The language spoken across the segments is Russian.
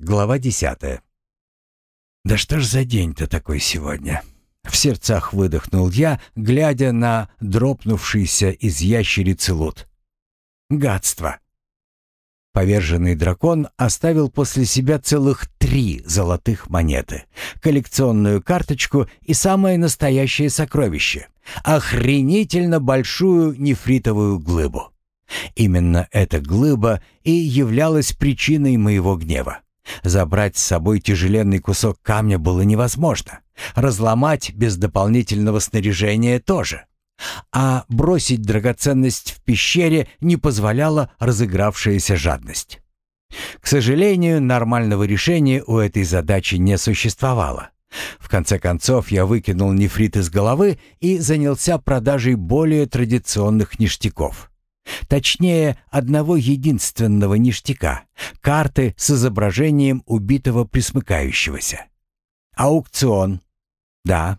Глава десятая. «Да что ж за день-то такой сегодня?» В сердцах выдохнул я, глядя на дропнувшийся из ящерицы лут. «Гадство!» Поверженный дракон оставил после себя целых три золотых монеты, коллекционную карточку и самое настоящее сокровище — охренительно большую нефритовую глыбу. Именно эта глыба и являлась причиной моего гнева. Забрать с собой тяжеленный кусок камня было невозможно. Разломать без дополнительного снаряжения тоже. А бросить драгоценность в пещере не позволяла разыгравшаяся жадность. К сожалению, нормального решения у этой задачи не существовало. В конце концов, я выкинул нефрит из головы и занялся продажей более традиционных ништяков. Точнее, одного единственного ништяка — карты с изображением убитого присмыкающегося. Аукцион. Да.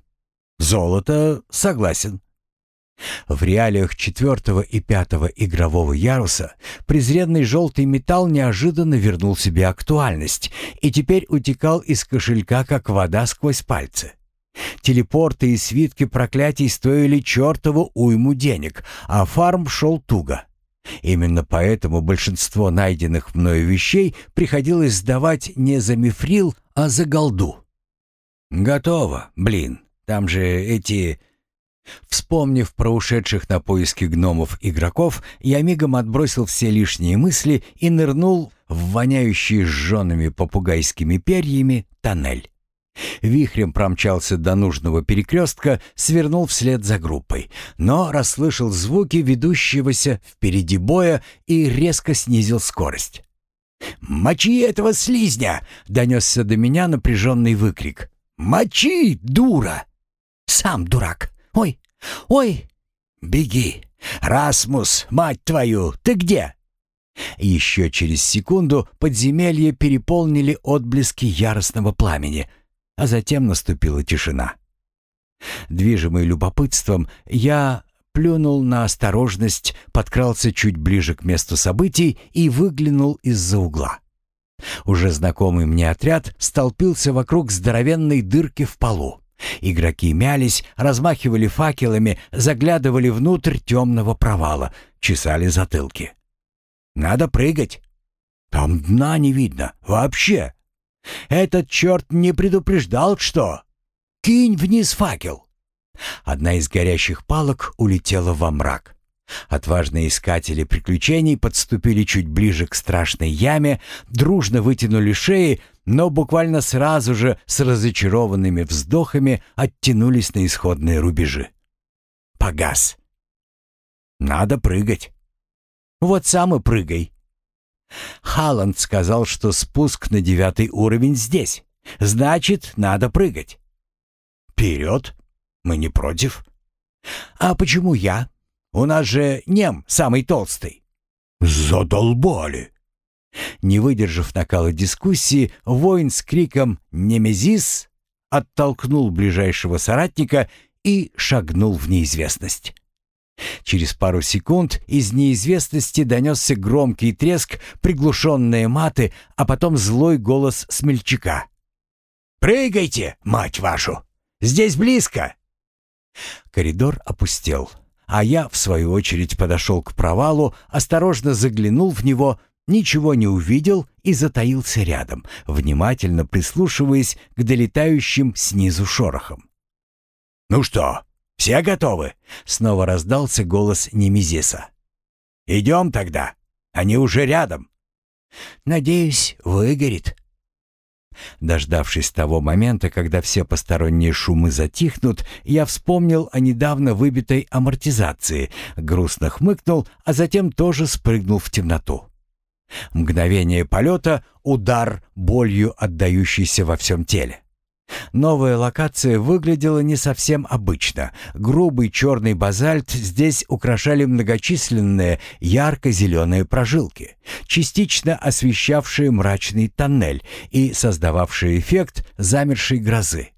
Золото. Согласен. В реалиях четвертого и пятого игрового яруса презренный желтый металл неожиданно вернул себе актуальность и теперь утекал из кошелька, как вода сквозь пальцы. Телепорты и свитки проклятий стоили чертову уйму денег, а фарм шел туго. Именно поэтому большинство найденных мною вещей приходилось сдавать не за мифрил, а за голду. «Готово, блин. Там же эти...» Вспомнив про ушедших на поиски гномов игроков, я мигом отбросил все лишние мысли и нырнул в воняющий сжженными попугайскими перьями тоннель. Вихрем промчался до нужного перекрестка, свернул вслед за группой, но расслышал звуки ведущегося впереди боя и резко снизил скорость. «Мочи этого слизня!» — донесся до меня напряженный выкрик. «Мочи, дура!» «Сам дурак! Ой! Ой!» «Беги! Расмус, мать твою, ты где?» Еще через секунду подземелье переполнили отблески яростного пламени — а затем наступила тишина. Движимый любопытством, я плюнул на осторожность, подкрался чуть ближе к месту событий и выглянул из-за угла. Уже знакомый мне отряд столпился вокруг здоровенной дырки в полу. Игроки мялись, размахивали факелами, заглядывали внутрь темного провала, чесали затылки. «Надо прыгать!» «Там дна не видно, вообще!» Этот черт не предупреждал, что... Кинь вниз факел!» Одна из горящих палок улетела во мрак. Отважные искатели приключений подступили чуть ближе к страшной яме, дружно вытянули шеи, но буквально сразу же с разочарованными вздохами оттянулись на исходные рубежи. Погас. «Надо прыгать». «Вот сам и прыгай», Халланд сказал, что спуск на девятый уровень здесь. Значит, надо прыгать. Вперед? Мы не против. А почему я? У нас же нем самый толстый. Задолбали. Не выдержав накала дискуссии, воин с криком «Немезис!» оттолкнул ближайшего соратника и шагнул в неизвестность. Через пару секунд из неизвестности донесся громкий треск, приглушенные маты, а потом злой голос смельчака. «Прыгайте, мать вашу! Здесь близко!» Коридор опустел, а я, в свою очередь, подошел к провалу, осторожно заглянул в него, ничего не увидел и затаился рядом, внимательно прислушиваясь к долетающим снизу шорохам. «Ну что, «Все готовы?» — снова раздался голос Немезиса. «Идем тогда. Они уже рядом». «Надеюсь, выгорит». Дождавшись того момента, когда все посторонние шумы затихнут, я вспомнил о недавно выбитой амортизации, грустно хмыкнул, а затем тоже спрыгнул в темноту. Мгновение полета — удар, болью отдающийся во всем теле. Новая локация выглядела не совсем обычно. Грубый черный базальт здесь украшали многочисленные ярко-зеленые прожилки, частично освещавшие мрачный тоннель и создававшие эффект замершей грозы.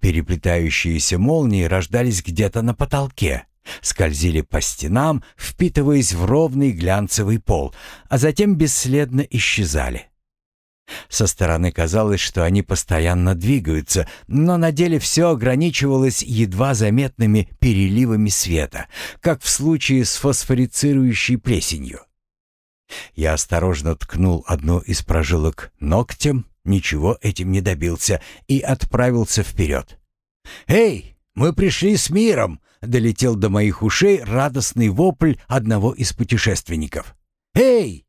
Переплетающиеся молнии рождались где-то на потолке, скользили по стенам, впитываясь в ровный глянцевый пол, а затем бесследно исчезали. Со стороны казалось, что они постоянно двигаются, но на деле все ограничивалось едва заметными переливами света, как в случае с фосфорицирующей плесенью. Я осторожно ткнул одну из прожилок ногтем, ничего этим не добился и отправился вперед. «Эй, мы пришли с миром!» — долетел до моих ушей радостный вопль одного из путешественников. «Эй,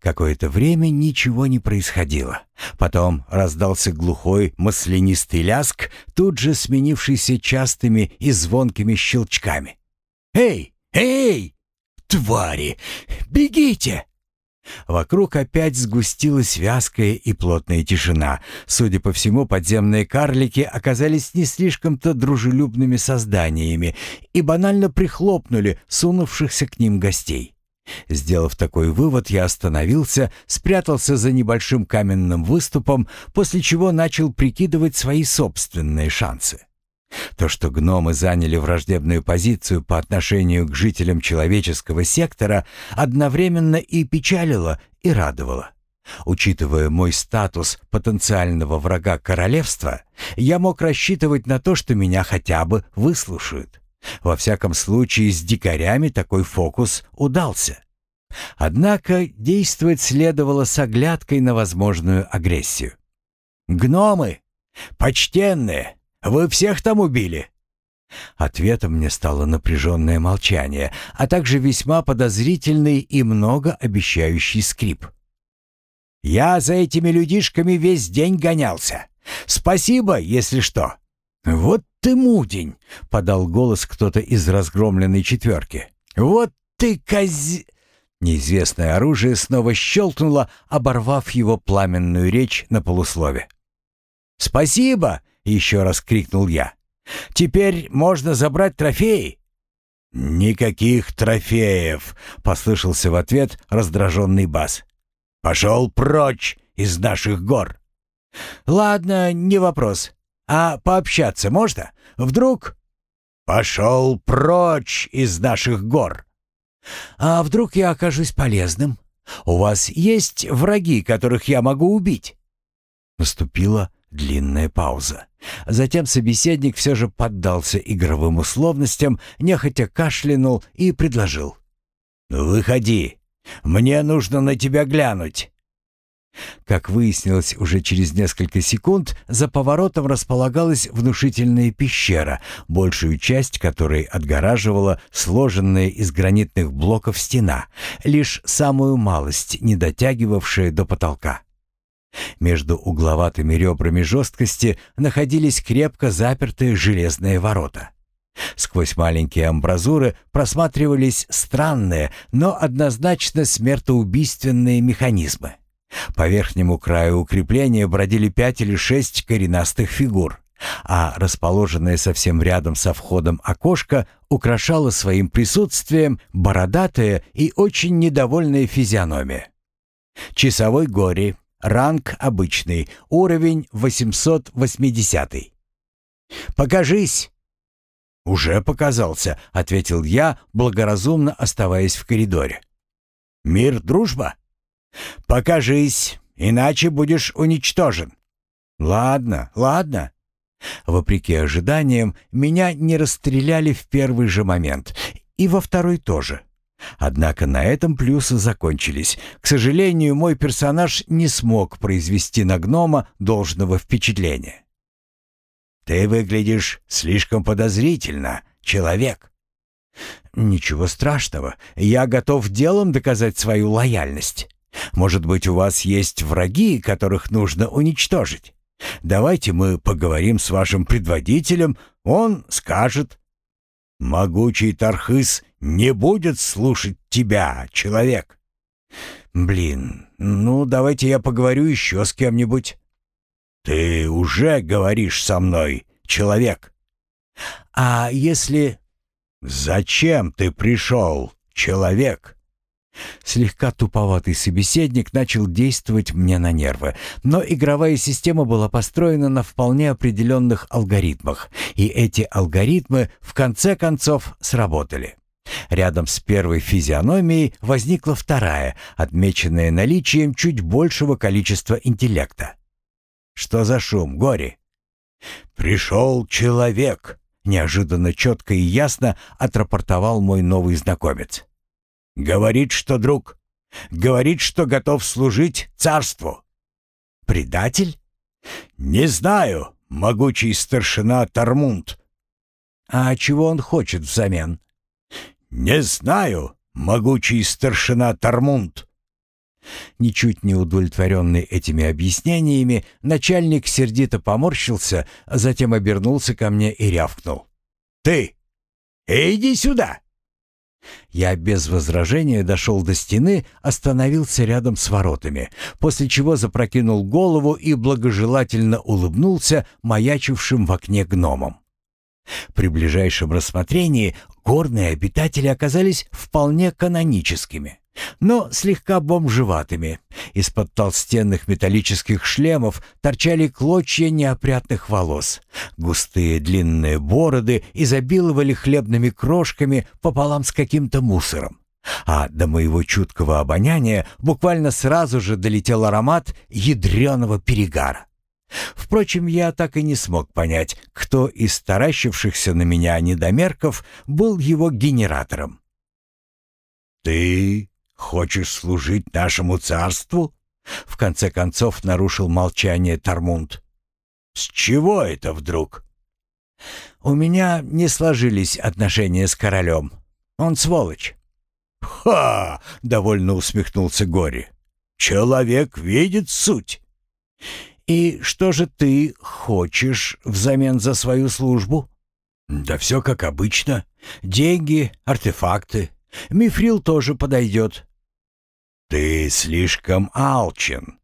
Какое-то время ничего не происходило. Потом раздался глухой маслянистый ляск, тут же сменившийся частыми и звонкими щелчками. «Эй! Эй! Твари! Бегите!» Вокруг опять сгустилась вязкая и плотная тишина. Судя по всему, подземные карлики оказались не слишком-то дружелюбными созданиями и банально прихлопнули сунувшихся к ним гостей. Сделав такой вывод, я остановился, спрятался за небольшим каменным выступом, после чего начал прикидывать свои собственные шансы. То, что гномы заняли враждебную позицию по отношению к жителям человеческого сектора, одновременно и печалило, и радовало. Учитывая мой статус потенциального врага королевства, я мог рассчитывать на то, что меня хотя бы выслушают. Во всяком случае, с дикарями такой фокус удался. Однако действовать следовало с оглядкой на возможную агрессию. «Гномы! Почтенные! Вы всех там убили?» Ответом мне стало напряженное молчание, а также весьма подозрительный и многообещающий скрип. «Я за этими людишками весь день гонялся. Спасибо, если что. «Вот ты мудень!» — подал голос кто-то из разгромленной четверки. «Вот ты коз...» Неизвестное оружие снова щелкнуло, оборвав его пламенную речь на полуслове. «Спасибо!» — еще раз крикнул я. «Теперь можно забрать трофеи?» «Никаких трофеев!» — послышался в ответ раздраженный бас. «Пошел прочь из наших гор!» «Ладно, не вопрос. А пообщаться можно? Вдруг...» «Пошел прочь из наших гор!» «А вдруг я окажусь полезным? У вас есть враги, которых я могу убить?» Наступила длинная пауза. Затем собеседник все же поддался игровым условностям, нехотя кашлянул и предложил. «Выходи, мне нужно на тебя глянуть». Как выяснилось уже через несколько секунд, за поворотом располагалась внушительная пещера, большую часть которой отгораживала сложенная из гранитных блоков стена, лишь самую малость, не дотягивавшая до потолка. Между угловатыми ребрами жесткости находились крепко запертые железные ворота. Сквозь маленькие амбразуры просматривались странные, но однозначно смертоубийственные механизмы. По верхнему краю укрепления бродили пять или шесть коренастых фигур, а расположенное совсем рядом со входом окошко украшало своим присутствием бородатая и очень недовольная физиономия. Часовой гори, ранг обычный, уровень 880. «Покажись!» «Уже показался», — ответил я, благоразумно оставаясь в коридоре. «Мир, дружба?» «Покажись, иначе будешь уничтожен». «Ладно, ладно». Вопреки ожиданиям, меня не расстреляли в первый же момент, и во второй тоже. Однако на этом плюсы закончились. К сожалению, мой персонаж не смог произвести на гнома должного впечатления. «Ты выглядишь слишком подозрительно, человек». «Ничего страшного. Я готов делом доказать свою лояльность». Может быть, у вас есть враги, которых нужно уничтожить? Давайте мы поговорим с вашим предводителем, он скажет. Могучий Тархыс не будет слушать тебя, человек. Блин, ну давайте я поговорю еще с кем-нибудь. Ты уже говоришь со мной, человек. А если... Зачем ты пришел, человек? Слегка туповатый собеседник начал действовать мне на нервы, но игровая система была построена на вполне определенных алгоритмах, и эти алгоритмы в конце концов сработали. Рядом с первой физиономией возникла вторая, отмеченная наличием чуть большего количества интеллекта. «Что за шум, горе?» «Пришел человек», — неожиданно четко и ясно отрапортовал мой новый знакомец. «Говорит, что друг. Говорит, что готов служить царству». «Предатель?» «Не знаю, могучий старшина Тормунд». «А чего он хочет взамен?» «Не знаю, могучий старшина Тормунд». Ничуть не удовлетворенный этими объяснениями, начальник сердито поморщился, а затем обернулся ко мне и рявкнул. «Ты! Иди сюда!» Я без возражения дошел до стены, остановился рядом с воротами, после чего запрокинул голову и благожелательно улыбнулся маячившим в окне гномом. При ближайшем рассмотрении горные обитатели оказались вполне каноническими, но слегка бомжеватыми. Из-под толстенных металлических шлемов торчали клочья неопрятных волос. Густые длинные бороды изобиловали хлебными крошками пополам с каким-то мусором. А до моего чуткого обоняния буквально сразу же долетел аромат ядреного перегара. Впрочем, я так и не смог понять, кто из таращившихся на меня недомерков был его генератором. «Ты хочешь служить нашему царству?» В конце концов нарушил молчание Тормунд. «С чего это вдруг?» «У меня не сложились отношения с королем. Он сволочь». «Ха!» — довольно усмехнулся Гори. «Человек видит суть. «И что же ты хочешь взамен за свою службу?» «Да все как обычно. Деньги, артефакты. Мифрил тоже подойдет». «Ты слишком алчен».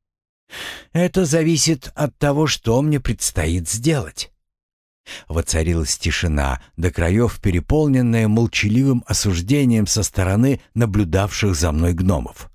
«Это зависит от того, что мне предстоит сделать». Воцарилась тишина, до краев переполненная молчаливым осуждением со стороны наблюдавших за мной гномов.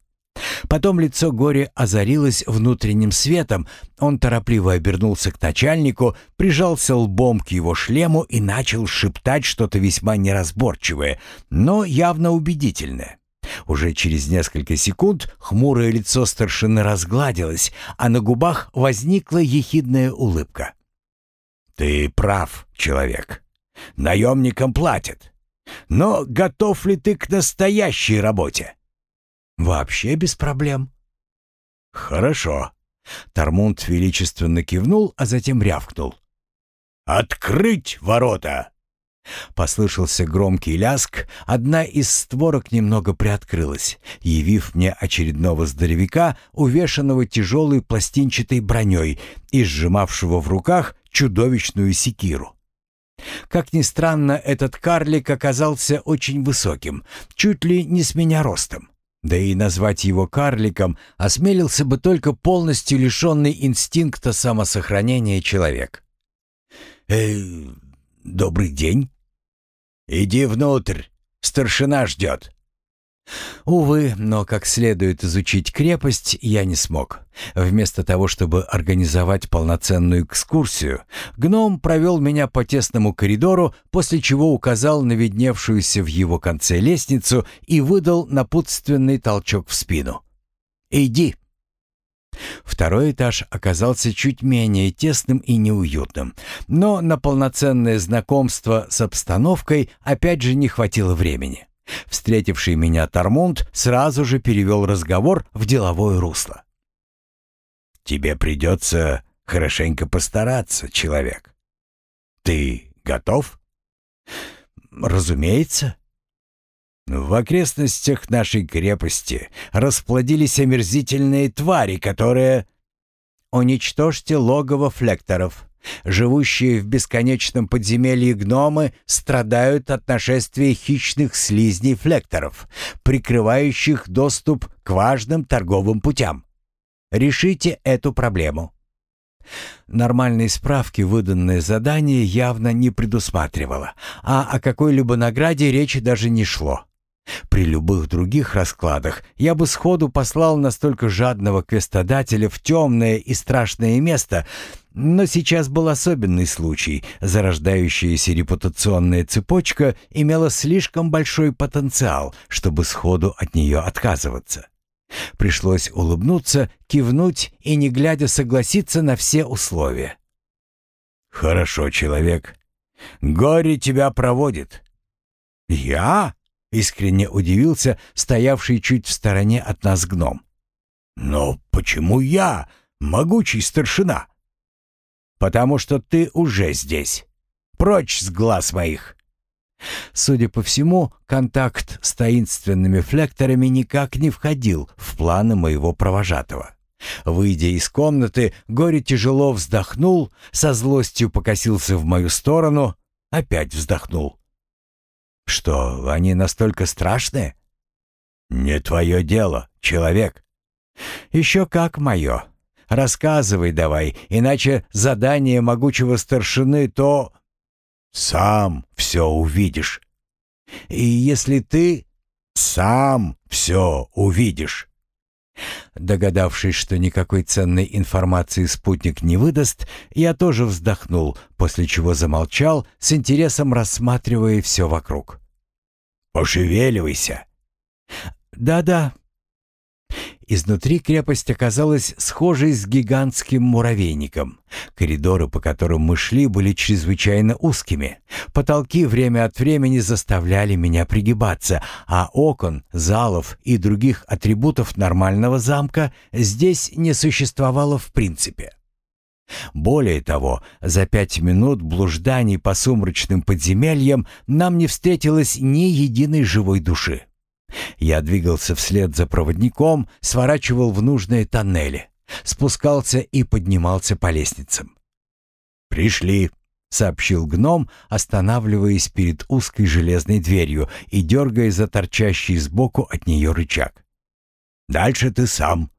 Потом лицо Гори озарилось внутренним светом. Он торопливо обернулся к начальнику, прижался лбом к его шлему и начал шептать что-то весьма неразборчивое, но явно убедительное. Уже через несколько секунд хмурое лицо старшины разгладилось, а на губах возникла ехидная улыбка. «Ты прав, человек. Наемникам платят. Но готов ли ты к настоящей работе?» Вообще без проблем. Хорошо. Тормунд величественно кивнул, а затем рявкнул. «Открыть ворота!» Послышался громкий ляск, одна из створок немного приоткрылась, явив мне очередного здоровяка, увешанного тяжелой пластинчатой броней и сжимавшего в руках чудовищную секиру. Как ни странно, этот карлик оказался очень высоким, чуть ли не с меня ростом. Да и назвать его карликом осмелился бы только полностью лишенный инстинкта самосохранения человек. «Эй, добрый день!» «Иди внутрь, старшина ждет!» Увы, но как следует изучить крепость я не смог. Вместо того, чтобы организовать полноценную экскурсию, гном провел меня по тесному коридору, после чего указал на видневшуюся в его конце лестницу и выдал напутственный толчок в спину. «Иди!» Второй этаж оказался чуть менее тесным и неуютным, но на полноценное знакомство с обстановкой опять же не хватило времени. Встретивший меня Тормунд сразу же перевел разговор в деловое русло. «Тебе придется хорошенько постараться, человек. Ты готов?» «Разумеется». В окрестностях нашей крепости расплодились омерзительные твари, которые... «Уничтожьте логово флекторов», Живущие в бесконечном подземелье гномы страдают от нашествия хищных слизней-флекторов, прикрывающих доступ к важным торговым путям. Решите эту проблему. Нормальной справки выданное задание явно не предусматривало, а о какой-либо награде речи даже не шло. При любых других раскладах я бы сходу послал настолько жадного квестодателя в темное и страшное место, Но сейчас был особенный случай. Зарождающаяся репутационная цепочка имела слишком большой потенциал, чтобы сходу от нее отказываться. Пришлось улыбнуться, кивнуть и, не глядя, согласиться на все условия. «Хорошо, человек. Горе тебя проводит». «Я?» — искренне удивился стоявший чуть в стороне от нас гном. «Но почему я, могучий старшина?» «Потому что ты уже здесь. Прочь с глаз моих!» Судя по всему, контакт с таинственными флекторами никак не входил в планы моего провожатого. Выйдя из комнаты, Горе тяжело вздохнул, со злостью покосился в мою сторону, опять вздохнул. «Что, они настолько страшные?» «Не твое дело, человек». «Еще как мое. Рассказывай давай, иначе задание могучего старшины то...» «Сам все увидишь. И если ты сам все увидишь». Догадавшись, что никакой ценной информации спутник не выдаст, я тоже вздохнул, после чего замолчал, с интересом рассматривая все вокруг. «Пошевеливайся!» «Да-да». Изнутри крепость оказалась схожей с гигантским муравейником. Коридоры, по которым мы шли, были чрезвычайно узкими. Потолки время от времени заставляли меня пригибаться, а окон, залов и других атрибутов нормального замка здесь не существовало в принципе. Более того, за пять минут блужданий по сумрачным подземельям нам не встретилось ни единой живой души. Я двигался вслед за проводником, сворачивал в нужные тоннели, спускался и поднимался по лестницам. «Пришли», — сообщил гном, останавливаясь перед узкой железной дверью и дергая за торчащий сбоку от нее рычаг. «Дальше ты сам».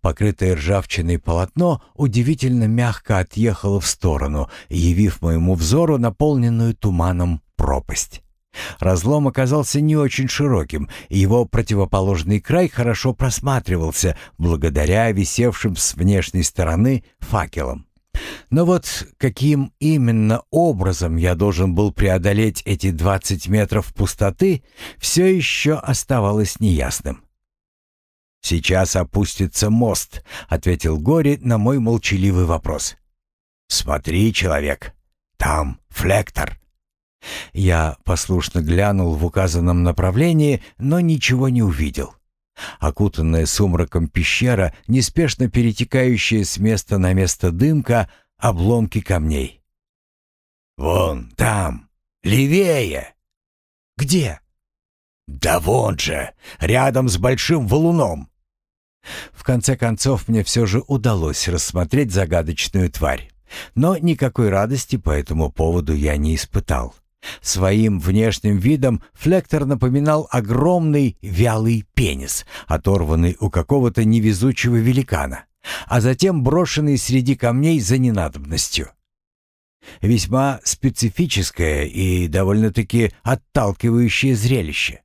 Покрытое ржавчиной полотно удивительно мягко отъехало в сторону, явив моему взору наполненную туманом пропасть. Разлом оказался не очень широким, и его противоположный край хорошо просматривался благодаря висевшим с внешней стороны факелам. Но вот каким именно образом я должен был преодолеть эти 20 метров пустоты, все еще оставалось неясным. «Сейчас опустится мост», — ответил Гори на мой молчаливый вопрос. «Смотри, человек, там флектор». Я послушно глянул в указанном направлении, но ничего не увидел. Окутанная сумраком пещера, неспешно перетекающая с места на место дымка, обломки камней. «Вон там, левее!» «Где?» «Да вон же, рядом с большим валуном!» В конце концов, мне все же удалось рассмотреть загадочную тварь. Но никакой радости по этому поводу я не испытал. Своим внешним видом флектор напоминал огромный вялый пенис, оторванный у какого-то невезучего великана, а затем брошенный среди камней за ненадобностью. Весьма специфическое и довольно-таки отталкивающее зрелище.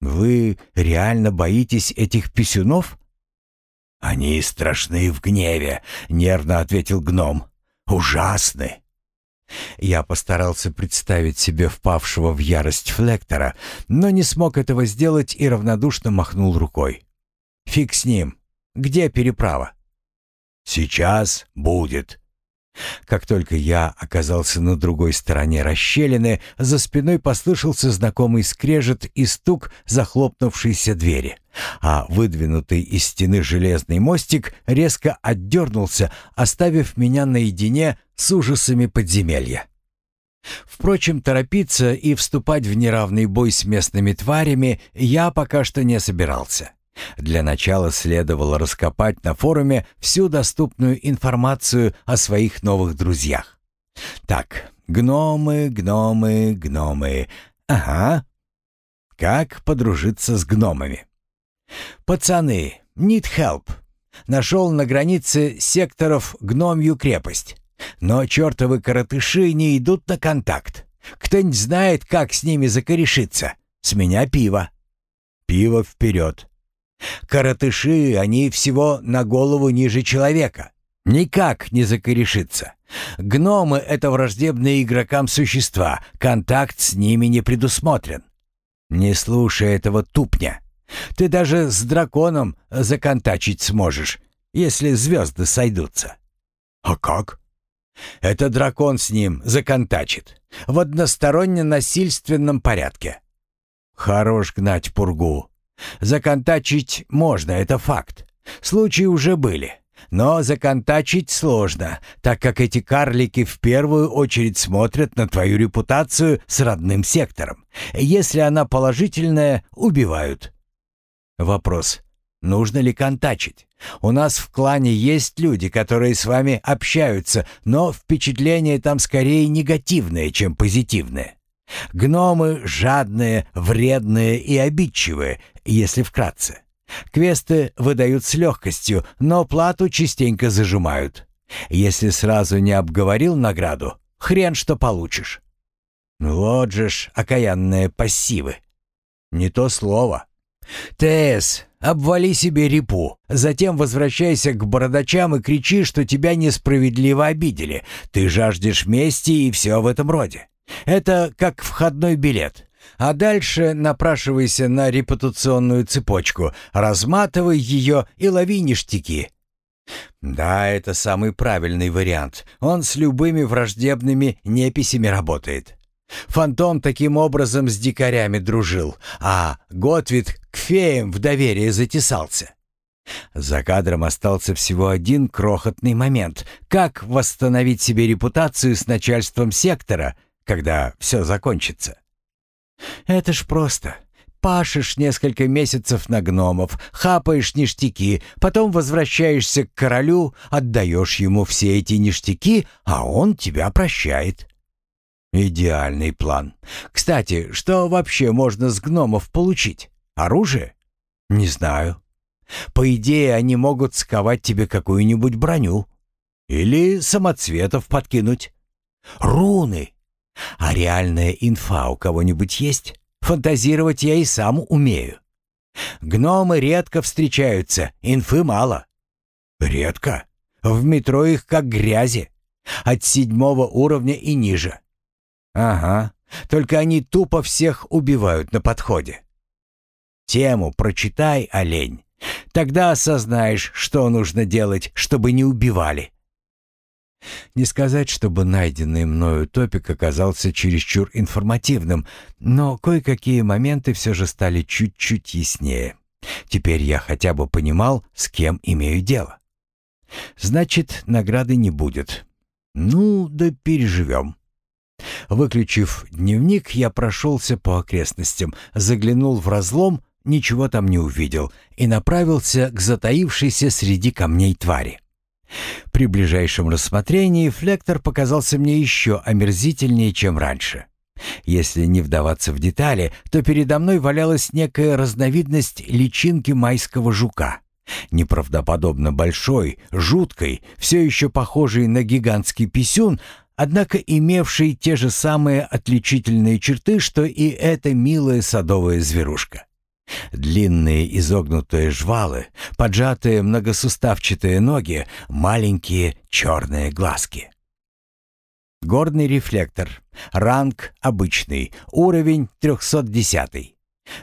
«Вы реально боитесь этих писюнов?» «Они страшны в гневе», — нервно ответил гном. «Ужасны. Я постарался представить себе впавшего в ярость флектора, но не смог этого сделать и равнодушно махнул рукой. «Фиг с ним. Где переправа?» «Сейчас будет», как только я оказался на другой стороне расщелины, за спиной послышался знакомый скрежет и стук захлопнувшейся двери, а выдвинутый из стены железный мостик резко отдернулся, оставив меня наедине с ужасами подземелья. Впрочем, торопиться и вступать в неравный бой с местными тварями я пока что не собирался. Для начала следовало раскопать на форуме всю доступную информацию о своих новых друзьях. Так, гномы, гномы, гномы. Ага. Как подружиться с гномами? Пацаны, need help. Нашел на границе секторов гномью крепость. Но чертовы коротыши не идут на контакт. Кто-нибудь знает, как с ними закорешиться? С меня пиво. Пиво вперед. Коротыши, они всего на голову ниже человека. Никак не закорешится. Гномы — это враждебные игрокам существа, контакт с ними не предусмотрен. Не слушай этого тупня. Ты даже с драконом законтачить сможешь, если звезды сойдутся. А как? Это дракон с ним законтачит. В односторонне-насильственном порядке. Хорош гнать пургу. Законтачить можно, это факт. Случаи уже были. Но законтачить сложно, так как эти карлики в первую очередь смотрят на твою репутацию с родным сектором. Если она положительная, убивают. Вопрос. Нужно ли контачить? У нас в клане есть люди, которые с вами общаются, но впечатление там скорее негативное, чем позитивное. Гномы жадные, вредные и обидчивые, если вкратце. Квесты выдают с легкостью, но плату частенько зажимают. Если сразу не обговорил награду, хрен что получишь. Вот же ж окаянные пассивы. Не то слово. ТС, обвали себе репу, затем возвращайся к бородачам и кричи, что тебя несправедливо обидели. Ты жаждешь мести и все в этом роде. Это как входной билет. А дальше напрашивайся на репутационную цепочку, разматывай ее и лови ништяки. Да, это самый правильный вариант. Он с любыми враждебными неписями работает. Фантом таким образом с дикарями дружил, а Готвит к феям в доверие затесался. За кадром остался всего один крохотный момент. Как восстановить себе репутацию с начальством сектора, когда все закончится? Это ж просто. Пашешь несколько месяцев на гномов, хапаешь ништяки, потом возвращаешься к королю, отдаешь ему все эти ништяки, а он тебя прощает. Идеальный план. Кстати, что вообще можно с гномов получить? Оружие? Не знаю. По идее, они могут сковать тебе какую-нибудь броню. Или самоцветов подкинуть. Руны. А реальная инфа у кого-нибудь есть? Фантазировать я и сам умею. Гномы редко встречаются, инфы мало. Редко. В метро их как грязи. От седьмого уровня и ниже. Ага, только они тупо всех убивают на подходе. Тему прочитай, олень. Тогда осознаешь, что нужно делать, чтобы не убивали. Не сказать, чтобы найденный мною топик оказался чересчур информативным, но кое-какие моменты все же стали чуть-чуть яснее. Теперь я хотя бы понимал, с кем имею дело. Значит, награды не будет. Ну, да переживем. Выключив дневник, я прошелся по окрестностям, заглянул в разлом, ничего там не увидел и направился к затаившейся среди камней твари. При ближайшем рассмотрении флектор показался мне еще омерзительнее, чем раньше. Если не вдаваться в детали, то передо мной валялась некая разновидность личинки майского жука. Неправдоподобно большой, жуткой, все еще похожей на гигантский писюн, однако имевший те же самые отличительные черты, что и эта милая садовая зверушка. Длинные изогнутые жвалы, поджатые многосуставчатые ноги, маленькие черные глазки. Горный рефлектор. Ранг обычный. Уровень 310.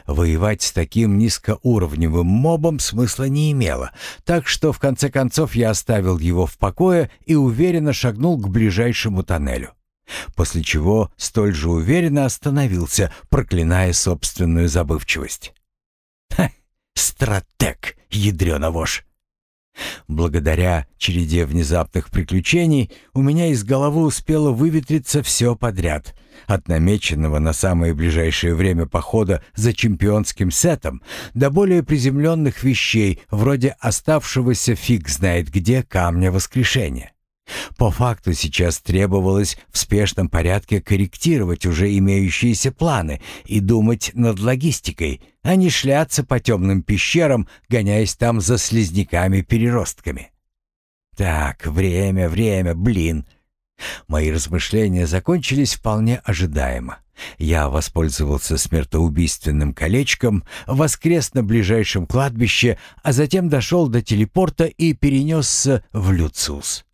Воевать с таким низкоуровневым мобом смысла не имело, так что в конце концов я оставил его в покое и уверенно шагнул к ближайшему тоннелю. После чего столь же уверенно остановился, проклиная собственную забывчивость. Стратег, ядрёна вошь. Благодаря череде внезапных приключений у меня из головы успело выветриться все подряд, от намеченного на самое ближайшее время похода за чемпионским сетом до более приземленных вещей, вроде оставшегося фиг знает где камня воскрешения. По факту сейчас требовалось в спешном порядке корректировать уже имеющиеся планы и думать над логистикой, а не шляться по темным пещерам, гоняясь там за слизняками-переростками. Так, время, время, блин. Мои размышления закончились вполне ожидаемо. Я воспользовался смертоубийственным колечком, воскрес на ближайшем кладбище, а затем дошел до телепорта и перенесся в Люциус.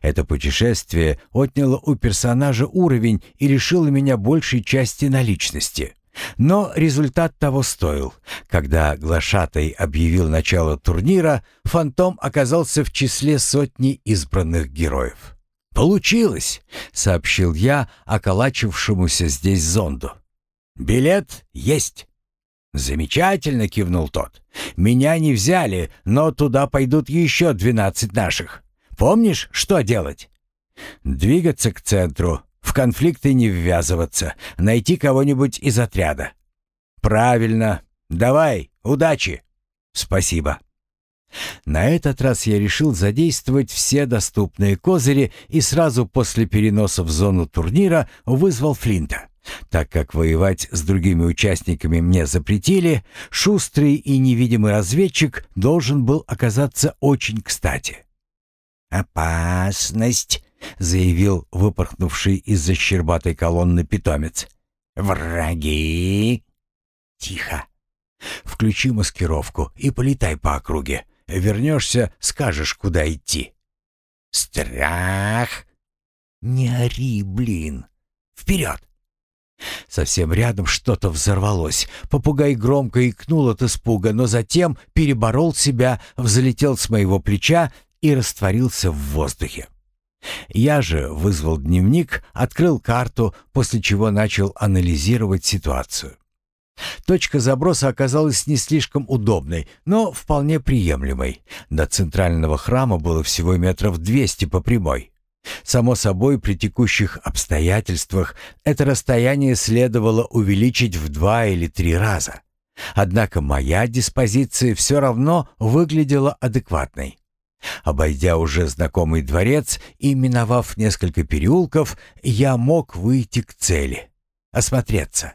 Это путешествие отняло у персонажа уровень и лишило меня большей части наличности. Но результат того стоил. Когда Глашатай объявил начало турнира, Фантом оказался в числе сотни избранных героев. «Получилось!» — сообщил я околачившемуся здесь зонду. «Билет есть!» «Замечательно!» — кивнул тот. «Меня не взяли, но туда пойдут еще двенадцать наших. Помнишь, что делать?» «Двигаться к центру, в конфликты не ввязываться, найти кого-нибудь из отряда». «Правильно. Давай, удачи!» «Спасибо!» На этот раз я решил задействовать все доступные козыри и сразу после переноса в зону турнира вызвал Флинта. Так как воевать с другими участниками мне запретили, шустрый и невидимый разведчик должен был оказаться очень кстати. «Опасность!» — заявил выпорхнувший из-за щербатой колонны питомец. «Враги!» «Тихо! Включи маскировку и полетай по округе. Вернешься, скажешь, куда идти. Страх. Не ори, блин. Вперед. Совсем рядом что-то взорвалось. Попугай громко икнул от испуга, но затем переборол себя, взлетел с моего плеча и растворился в воздухе. Я же вызвал дневник, открыл карту, после чего начал анализировать ситуацию. Точка заброса оказалась не слишком удобной, но вполне приемлемой. До центрального храма было всего метров двести по прямой. Само собой, при текущих обстоятельствах это расстояние следовало увеличить в два или три раза. Однако моя диспозиция все равно выглядела адекватной. Обойдя уже знакомый дворец и миновав несколько переулков, я мог выйти к цели — осмотреться.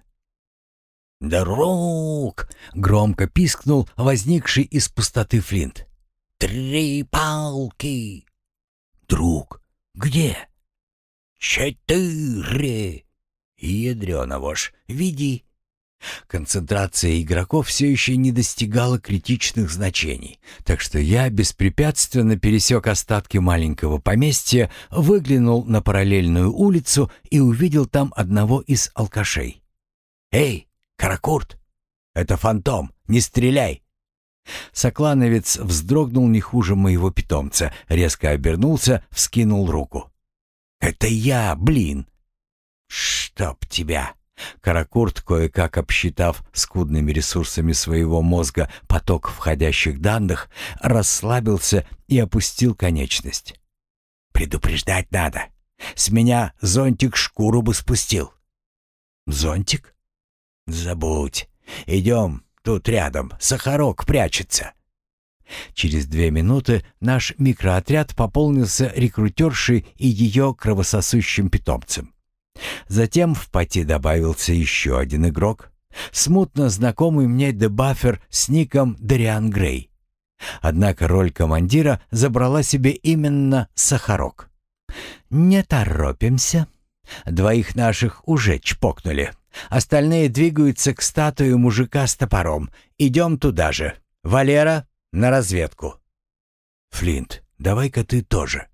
«Друг!» — громко пискнул возникший из пустоты Флинт. «Три палки!» «Друг, где?» «Четыре!» «Ядрёна вошь, веди!» Концентрация игроков все еще не достигала критичных значений, так что я беспрепятственно пересек остатки маленького поместья, выглянул на параллельную улицу и увидел там одного из алкашей. «Эй, «Каракурт! Это фантом! Не стреляй!» Соклановец вздрогнул не хуже моего питомца, резко обернулся, вскинул руку. «Это я, блин!» «Чтоб тебя!» Каракурт, кое-как обсчитав скудными ресурсами своего мозга поток входящих данных, расслабился и опустил конечность. «Предупреждать надо. С меня зонтик шкуру бы спустил». «Зонтик?» «Забудь. Идем, тут рядом, Сахарок прячется». Через две минуты наш микроотряд пополнился рекрутершей и ее кровососущим питомцем. Затем в пати добавился еще один игрок, смутно знакомый мне дебафер с ником Дариан Грей. Однако роль командира забрала себе именно Сахарок. «Не торопимся. Двоих наших уже чпокнули. Остальные двигаются к статуе мужика с топором. Идем туда же. Валера, на разведку. Флинт, давай-ка ты тоже.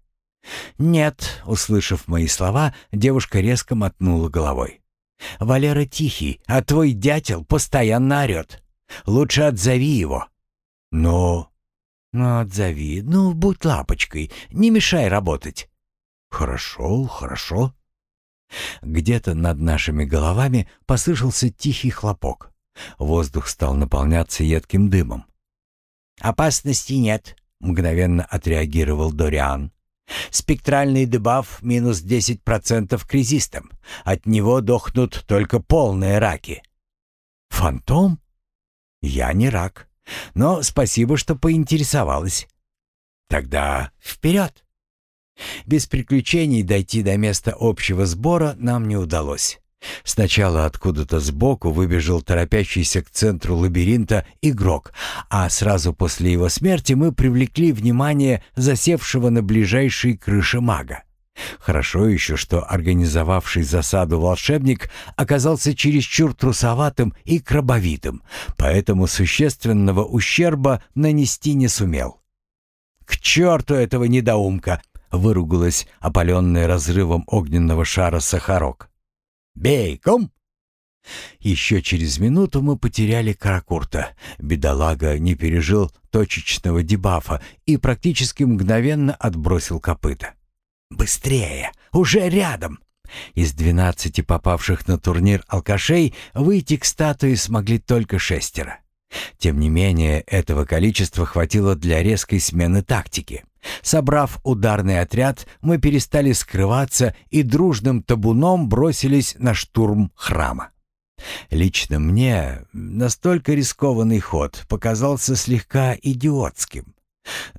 Нет, услышав мои слова, девушка резко мотнула головой. Валера тихий, а твой дятел постоянно орет. Лучше отзови его. Но... Ну, отзови. Ну, будь лапочкой, не мешай работать. Хорошо, хорошо. Где-то над нашими головами послышался тихий хлопок. Воздух стал наполняться едким дымом. «Опасности нет», — мгновенно отреагировал Дориан. «Спектральный дебаф минус 10% к резистам. От него дохнут только полные раки». «Фантом?» «Я не рак. Но спасибо, что поинтересовалась». «Тогда вперед!» Без приключений дойти до места общего сбора нам не удалось. Сначала откуда-то сбоку выбежал торопящийся к центру лабиринта игрок, а сразу после его смерти мы привлекли внимание засевшего на ближайшей крыше мага. Хорошо еще, что организовавший засаду волшебник оказался чересчур трусоватым и крабовитым, поэтому существенного ущерба нанести не сумел. «К черту этого недоумка!» — выругалась опаленная разрывом огненного шара Сахарок. «Бей, ком!» Еще через минуту мы потеряли Каракурта. Бедолага не пережил точечного дебафа и практически мгновенно отбросил копыта. «Быстрее! Уже рядом!» Из двенадцати попавших на турнир алкашей выйти к статуе смогли только шестеро. Тем не менее, этого количества хватило для резкой смены тактики. Собрав ударный отряд, мы перестали скрываться и дружным табуном бросились на штурм храма. Лично мне настолько рискованный ход показался слегка идиотским.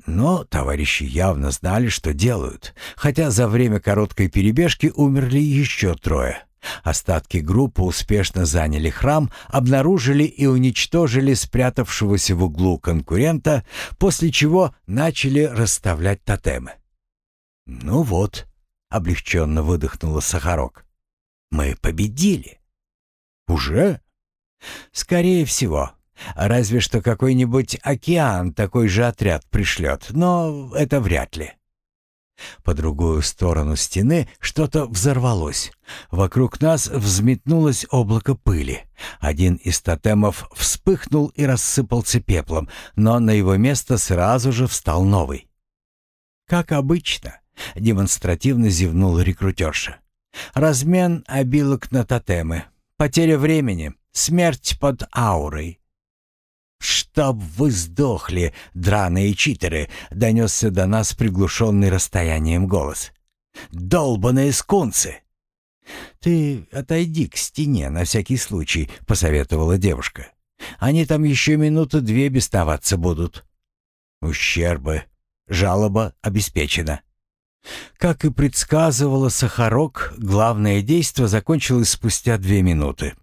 Но товарищи явно знали, что делают, хотя за время короткой перебежки умерли еще трое. Остатки группы успешно заняли храм, обнаружили и уничтожили спрятавшегося в углу конкурента, после чего начали расставлять тотемы. «Ну вот», — облегченно выдохнула Сахарок, — «мы победили». «Уже?» «Скорее всего. Разве что какой-нибудь океан такой же отряд пришлет, но это вряд ли». По другую сторону стены что-то взорвалось. Вокруг нас взметнулось облако пыли. Один из тотемов вспыхнул и рассыпался пеплом, но на его место сразу же встал новый. «Как обычно», — демонстративно зевнул рекрутерша. «Размен обилок на тотемы. Потеря времени. Смерть под аурой. «Чтоб вы сдохли, драные читеры!» — донесся до нас приглушенный расстоянием голос. «Долбаные скунсы!» «Ты отойди к стене на всякий случай», — посоветовала девушка. «Они там еще минуты две бесноваться будут». «Ущербы. Жалоба обеспечена». Как и предсказывала Сахарок, главное действо закончилось спустя две минуты.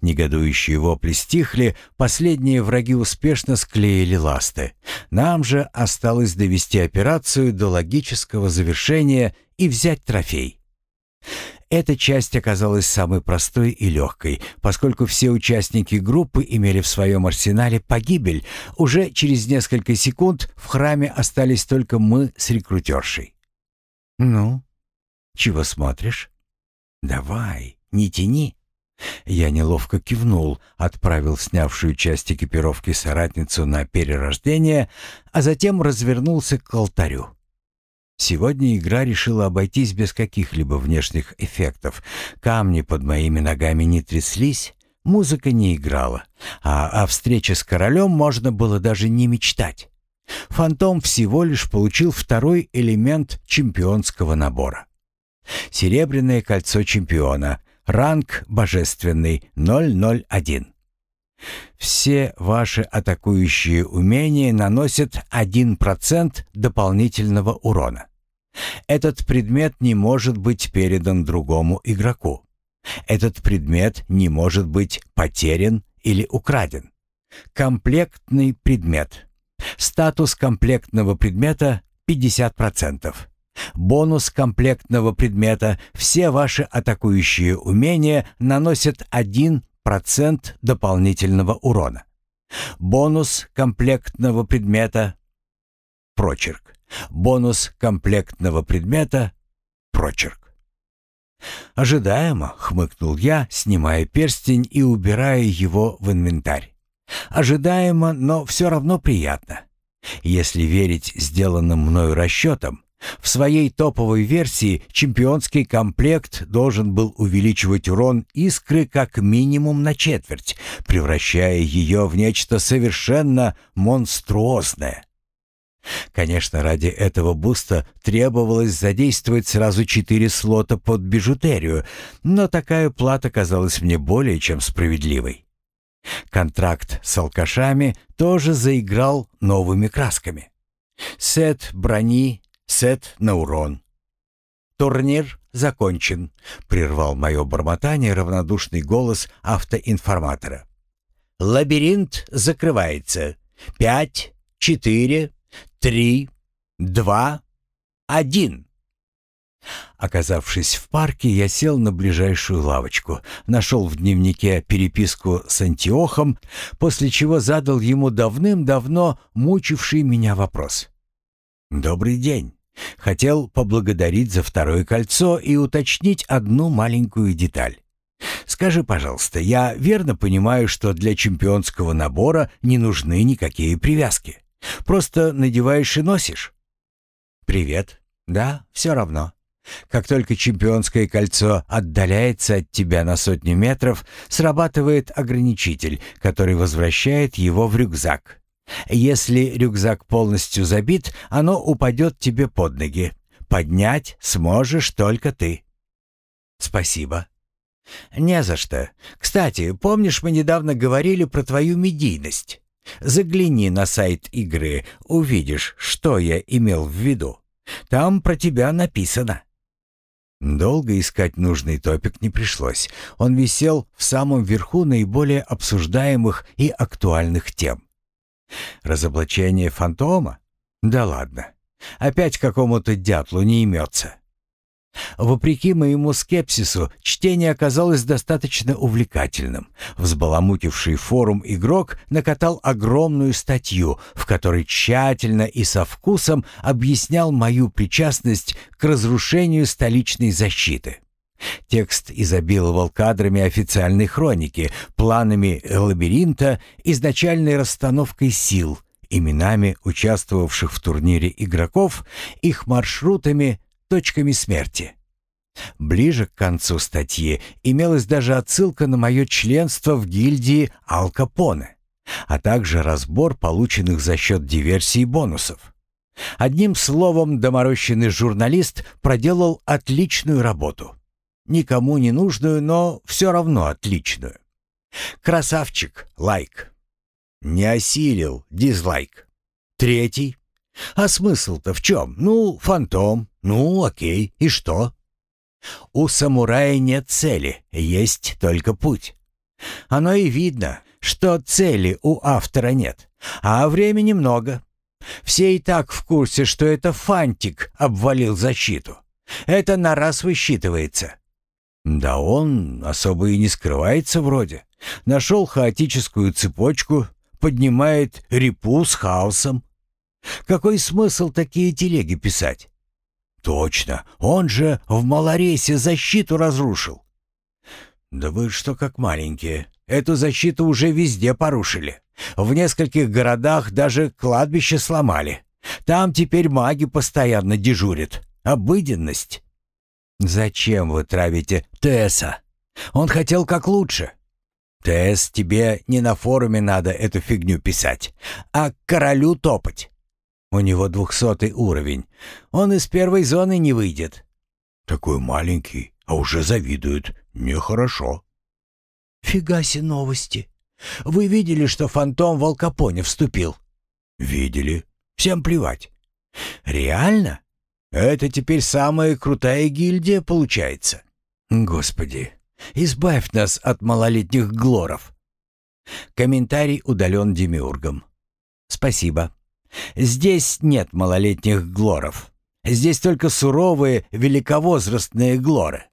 Негодующие вопли стихли, последние враги успешно склеили ласты. Нам же осталось довести операцию до логического завершения и взять трофей. Эта часть оказалась самой простой и легкой, поскольку все участники группы имели в своем арсенале погибель. Уже через несколько секунд в храме остались только мы с рекрутершей. «Ну, чего смотришь? Давай, не тяни». Я неловко кивнул, отправил снявшую часть экипировки соратницу на перерождение, а затем развернулся к алтарю. Сегодня игра решила обойтись без каких-либо внешних эффектов. Камни под моими ногами не тряслись, музыка не играла, а о встрече с королем можно было даже не мечтать. Фантом всего лишь получил второй элемент чемпионского набора. Серебряное кольцо чемпиона, ранг божественный 001. Все ваши атакующие умения наносят 1% дополнительного урона. Этот предмет не может быть передан другому игроку. Этот предмет не может быть потерян или украден. Комплектный предмет. Статус комплектного предмета 50%. Бонус комплектного предмета «Все ваши атакующие умения наносят 1% дополнительного урона». Бонус комплектного предмета «Прочерк». Бонус комплектного предмета «Прочерк». «Ожидаемо», — хмыкнул я, снимая перстень и убирая его в инвентарь. Ожидаемо, но все равно приятно. Если верить сделанным мною расчетам, в своей топовой версии чемпионский комплект должен был увеличивать урон искры как минимум на четверть, превращая ее в нечто совершенно монструозное. Конечно, ради этого буста требовалось задействовать сразу четыре слота под бижутерию, но такая плата казалась мне более чем справедливой. Контракт с алкашами тоже заиграл новыми красками. Сет брони, сет на урон. «Турнир закончен», — прервал мое бормотание равнодушный голос автоинформатора. «Лабиринт закрывается. Пять, четыре, три, два, один». Оказавшись в парке, я сел на ближайшую лавочку, нашел в дневнике переписку с Антиохом, после чего задал ему давным-давно мучивший меня вопрос. «Добрый день. Хотел поблагодарить за второе кольцо и уточнить одну маленькую деталь. Скажи, пожалуйста, я верно понимаю, что для чемпионского набора не нужны никакие привязки? Просто надеваешь и носишь?» «Привет. Да, все равно. Как только чемпионское кольцо отдаляется от тебя на сотню метров, срабатывает ограничитель, который возвращает его в рюкзак. Если рюкзак полностью забит, оно упадет тебе под ноги. Поднять сможешь только ты. Спасибо. Не за что. Кстати, помнишь, мы недавно говорили про твою медийность? Загляни на сайт игры, увидишь, что я имел в виду. Там про тебя написано. Долго искать нужный топик не пришлось. Он висел в самом верху наиболее обсуждаемых и актуальных тем. Разоблачение фантома? Да ладно. Опять какому-то дятлу не имется. Вопреки моему скепсису, чтение оказалось достаточно увлекательным. Взбаламутивший форум игрок накатал огромную статью, в которой тщательно и со вкусом объяснял мою причастность к разрушению столичной защиты. Текст изобиловал кадрами официальной хроники, планами лабиринта, изначальной расстановкой сил, именами участвовавших в турнире игроков, их маршрутами, точками смерти. Ближе к концу статьи имелась даже отсылка на мое членство в гильдии Ал Капоне, а также разбор полученных за счет диверсии бонусов. Одним словом, доморощенный журналист проделал отличную работу. Никому не нужную, но все равно отличную. Красавчик, лайк. Не осилил, дизлайк. Третий. А смысл-то в чем? Ну, фантом. Ну, окей. И что? У самурая нет цели, есть только путь. Оно и видно, что цели у автора нет, а времени много. Все и так в курсе, что это Фантик обвалил защиту. Это на раз высчитывается. Да он особо и не скрывается вроде. Нашел хаотическую цепочку, поднимает репу с хаосом. Какой смысл такие телеги писать? Точно, он же в Малоресе защиту разрушил. Да вы что как маленькие. Эту защиту уже везде порушили. В нескольких городах даже кладбище сломали. Там теперь маги постоянно дежурят. Обыденность. Зачем вы травите Тесса? Он хотел как лучше. Тесс, тебе не на форуме надо эту фигню писать, а к королю топать. У него двухсотый уровень. Он из первой зоны не выйдет. Такой маленький, а уже завидуют. Нехорошо. Фига себе новости. Вы видели, что фантом в Алкапоне вступил? Видели. Всем плевать. Реально? Это теперь самая крутая гильдия получается. Господи, избавь нас от малолетних глоров. Комментарий удален Демиургом. Спасибо. Здесь нет малолетних глоров. Здесь только суровые, великовозрастные глоры.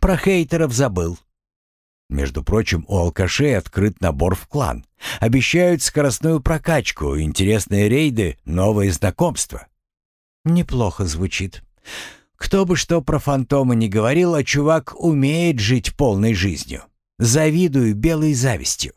Про хейтеров забыл. Между прочим, у алкашей открыт набор в клан. Обещают скоростную прокачку, интересные рейды, новые знакомства. Неплохо звучит. Кто бы что про фантома не говорил, а чувак умеет жить полной жизнью. Завидую белой завистью.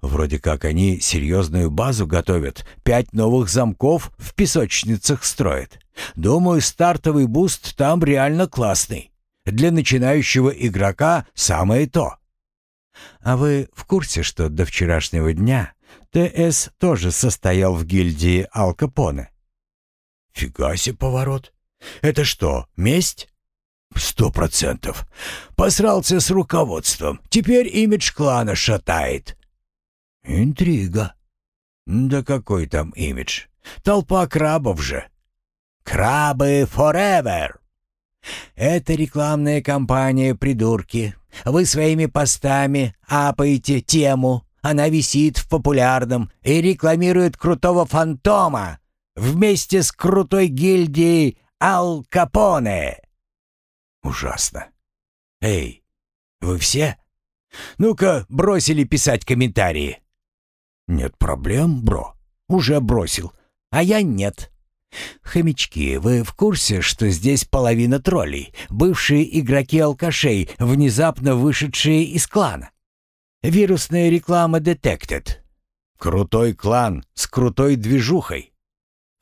Вроде как они серьезную базу готовят, пять новых замков в песочницах строят. Думаю, стартовый буст там реально классный. Для начинающего игрока самое то. А вы в курсе, что до вчерашнего дня ТС тоже состоял в гильдии Ал Капоне? Фига себе поворот. Это что, месть? Сто процентов. Посрался с руководством. Теперь имидж клана шатает. Интрига. Да какой там имидж? Толпа крабов же. Крабы forever. Это рекламная кампания, придурки. Вы своими постами апаете тему. Она висит в популярном и рекламирует крутого фантома вместе с крутой гильдией Ал Капоне!» Ужасно. «Эй, вы все? Ну-ка, бросили писать комментарии». «Нет проблем, бро. Уже бросил. А я нет». «Хомячки, вы в курсе, что здесь половина троллей, бывшие игроки алкашей, внезапно вышедшие из клана? Вирусная реклама Detected. Крутой клан с крутой движухой.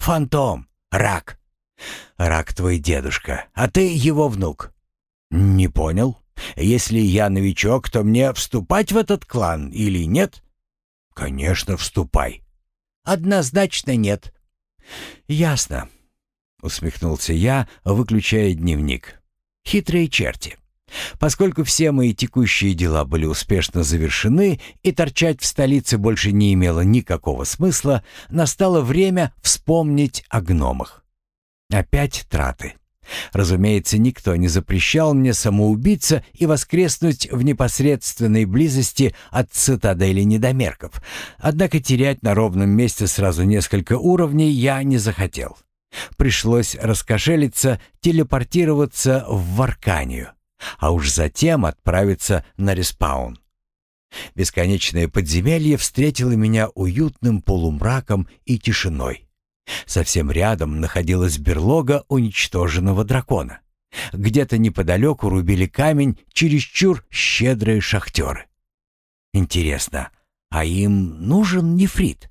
Фантом, рак. Рак твой дедушка, а ты его внук. Не понял. Если я новичок, то мне вступать в этот клан или нет? Конечно, вступай. Однозначно нет. Ясно, усмехнулся я, выключая дневник. Хитрые черти. Поскольку все мои текущие дела были успешно завершены и торчать в столице больше не имело никакого смысла, настало время вспомнить о гномах. Опять траты. Разумеется, никто не запрещал мне самоубиться и воскреснуть в непосредственной близости от цитадели недомерков. Однако терять на ровном месте сразу несколько уровней я не захотел. Пришлось раскошелиться, телепортироваться в Варканию, а уж затем отправиться на респаун. Бесконечное подземелье встретило меня уютным полумраком и тишиной. Совсем рядом находилась берлога уничтоженного дракона. Где-то неподалеку рубили камень чересчур щедрые шахтеры. Интересно, а им нужен нефрит?